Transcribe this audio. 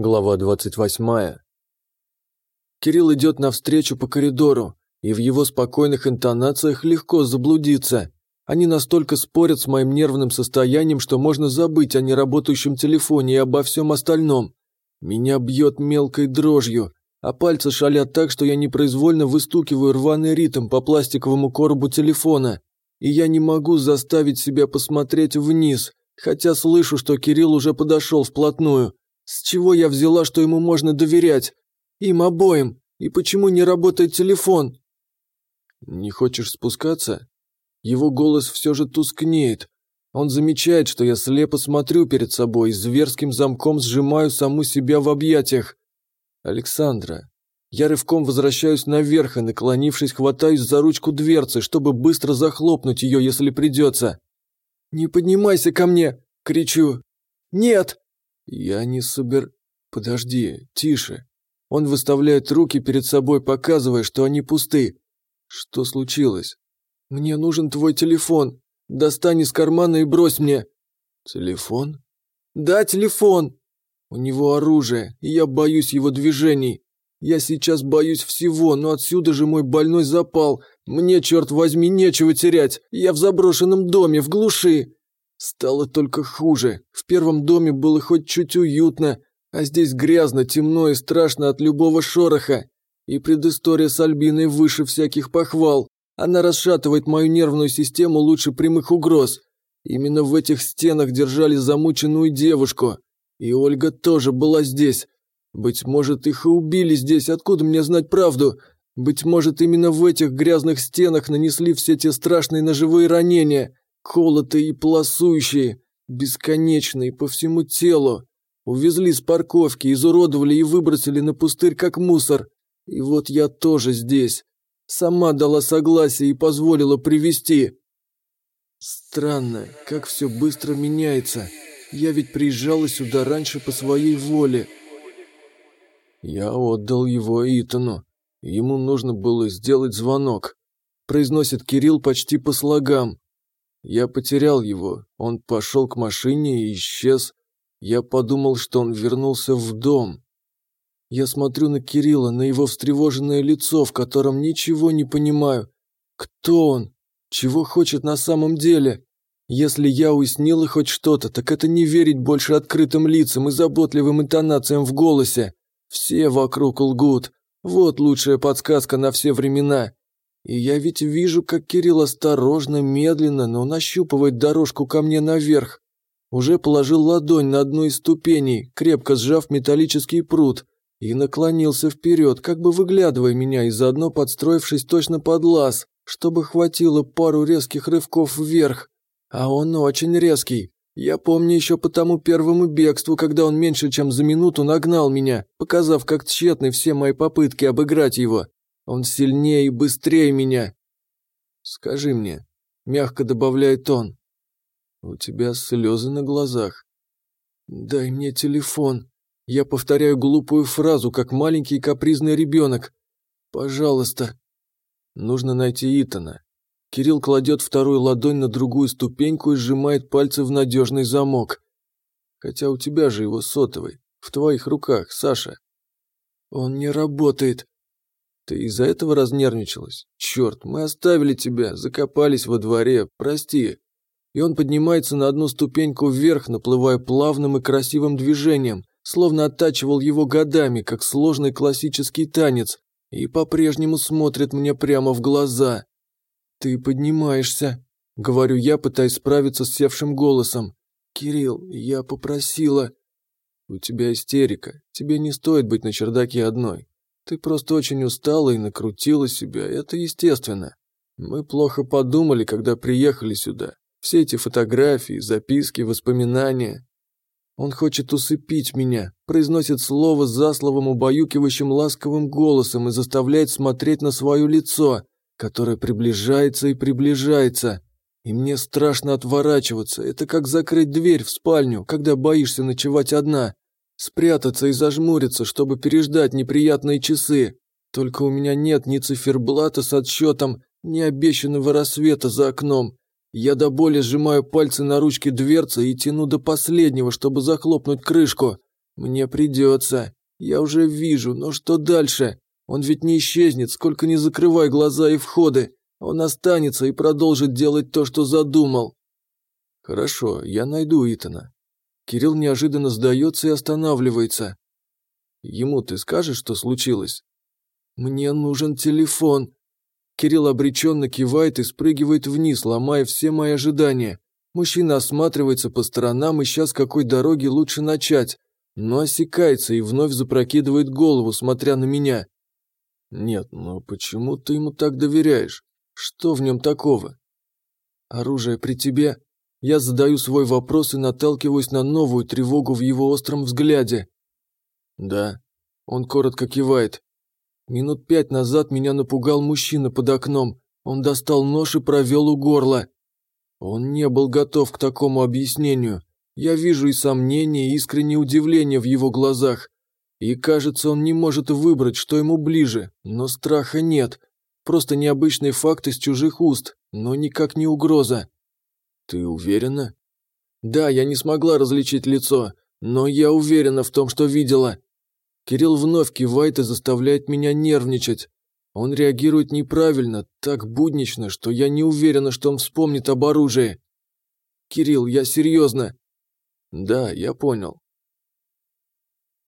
Глава 28. Кирилл идет навстречу по коридору, и в его спокойных интонациях легко заблудиться. Они настолько спорят с моим нервным состоянием, что можно забыть о неработающем телефоне и обо всем остальном. Меня бьет мелкой дрожью, а пальцы шалят так, что я непроизвольно выстукиваю рваный ритм по пластиковому коробу телефона. И я не могу заставить себя посмотреть вниз, хотя слышу, что Кирилл уже подошел вплотную. С чего я взяла, что ему можно доверять? Им обоим. И почему не работает телефон? Не хочешь спускаться? Его голос все же тускнеет. Он замечает, что я слепо смотрю перед собой и зверским замком сжимаю саму себя в объятиях. Александра. Я рывком возвращаюсь наверх и, наклонившись, хватаюсь за ручку дверцы, чтобы быстро захлопнуть ее, если придется. «Не поднимайся ко мне!» – кричу. «Нет!» «Я не собер...» «Подожди, тише». Он выставляет руки перед собой, показывая, что они пусты. «Что случилось?» «Мне нужен твой телефон. Достань из кармана и брось мне». «Телефон?» «Да, телефон!» «У него оружие, и я боюсь его движений. Я сейчас боюсь всего, но отсюда же мой больной запал. Мне, черт возьми, нечего терять. Я в заброшенном доме, в глуши. Стало только хуже. В первом доме было хоть чуть уютно, а здесь грязно, темно и страшно от любого шороха. И предыстория с Альбиной выше всяких похвал. Она расшатывает мою нервную систему лучше прямых угроз. Именно в этих стенах держали замученную девушку. И Ольга тоже была здесь. Быть может, их и убили здесь, откуда мне знать правду? Быть может, именно в этих грязных стенах нанесли все те страшные ножевые ранения колотые и полосующие, бесконечные по всему телу. Увезли с парковки, изуродовали и выбросили на пустырь как мусор. И вот я тоже здесь. Сама дала согласие и позволила привести. Странно, как все быстро меняется. Я ведь приезжала сюда раньше по своей воле. Я отдал его Итану. Ему нужно было сделать звонок. Произносит Кирилл почти по слогам. Я потерял его. Он пошел к машине и исчез. Я подумал, что он вернулся в дом. Я смотрю на Кирилла, на его встревоженное лицо, в котором ничего не понимаю. Кто он? Чего хочет на самом деле? Если я уяснила хоть что-то, так это не верить больше открытым лицам и заботливым интонациям в голосе. Все вокруг лгут. Вот лучшая подсказка на все времена. И я ведь вижу, как Кирилл осторожно, медленно, но нащупывает дорожку ко мне наверх. Уже положил ладонь на одну из ступеней, крепко сжав металлический пруд, и наклонился вперед, как бы выглядывая меня и заодно подстроившись точно под лаз, чтобы хватило пару резких рывков вверх. А он очень резкий. Я помню еще по тому первому бегству, когда он меньше чем за минуту нагнал меня, показав, как тщетны все мои попытки обыграть его. Он сильнее и быстрее меня. Скажи мне, мягко добавляет он. У тебя слезы на глазах. Дай мне телефон. Я повторяю глупую фразу, как маленький капризный ребенок. Пожалуйста. Нужно найти Итана. Кирилл кладет вторую ладонь на другую ступеньку и сжимает пальцы в надежный замок. Хотя у тебя же его сотовый. В твоих руках, Саша. Он не работает. Ты из-за этого разнервничалась? Черт, мы оставили тебя, закопались во дворе, прости. И он поднимается на одну ступеньку вверх, наплывая плавным и красивым движением, словно оттачивал его годами, как сложный классический танец, и по-прежнему смотрит мне прямо в глаза. «Ты поднимаешься», — говорю я, пытаясь справиться с севшим голосом. «Кирилл, я попросила...» «У тебя истерика. Тебе не стоит быть на чердаке одной. Ты просто очень устала и накрутила себя, это естественно. Мы плохо подумали, когда приехали сюда. Все эти фотографии, записки, воспоминания. Он хочет усыпить меня, произносит слово за словом убаюкивающим ласковым голосом и заставляет смотреть на свое лицо, которое приближается и приближается. И мне страшно отворачиваться. Это как закрыть дверь в спальню, когда боишься ночевать одна. Спрятаться и зажмуриться, чтобы переждать неприятные часы. Только у меня нет ни циферблата с отсчетом, ни обещанного рассвета за окном. Я до боли сжимаю пальцы на ручке дверцы и тяну до последнего, чтобы захлопнуть крышку. Мне придется. Я уже вижу, но что дальше? Он ведь не исчезнет, сколько не закрывай глаза и входы. Он останется и продолжит делать то, что задумал. Хорошо, я найду Итана. Кирилл неожиданно сдается и останавливается. Ему ты скажешь, что случилось? Мне нужен телефон. Кирилл обреченно кивает и спрыгивает вниз, ломая все мои ожидания. Мужчина осматривается по сторонам, ища с какой дороги лучше начать, но осекается и вновь запрокидывает голову, смотря на меня. Нет, но почему ты ему так доверяешь? Что в нем такого? Оружие при тебе? Я задаю свой вопрос и наталкиваюсь на новую тревогу в его остром взгляде. Да. Он коротко кивает. Минут пять назад меня напугал мужчина под окном. Он достал нож и провел у горла. Он не был готов к такому объяснению. Я вижу и сомнение, и искреннее удивление в его глазах. И кажется, он не может выбрать, что ему ближе, но страха нет. Просто необычный факт из чужих уст, но никак не угроза. Ты уверена? Да, я не смогла различить лицо, но я уверена в том, что видела. Кирилл вновь кивает и заставляет меня нервничать. Он реагирует неправильно, так буднично, что я не уверена, что он вспомнит об оружии. Кирилл, я серьезно. Да, я понял.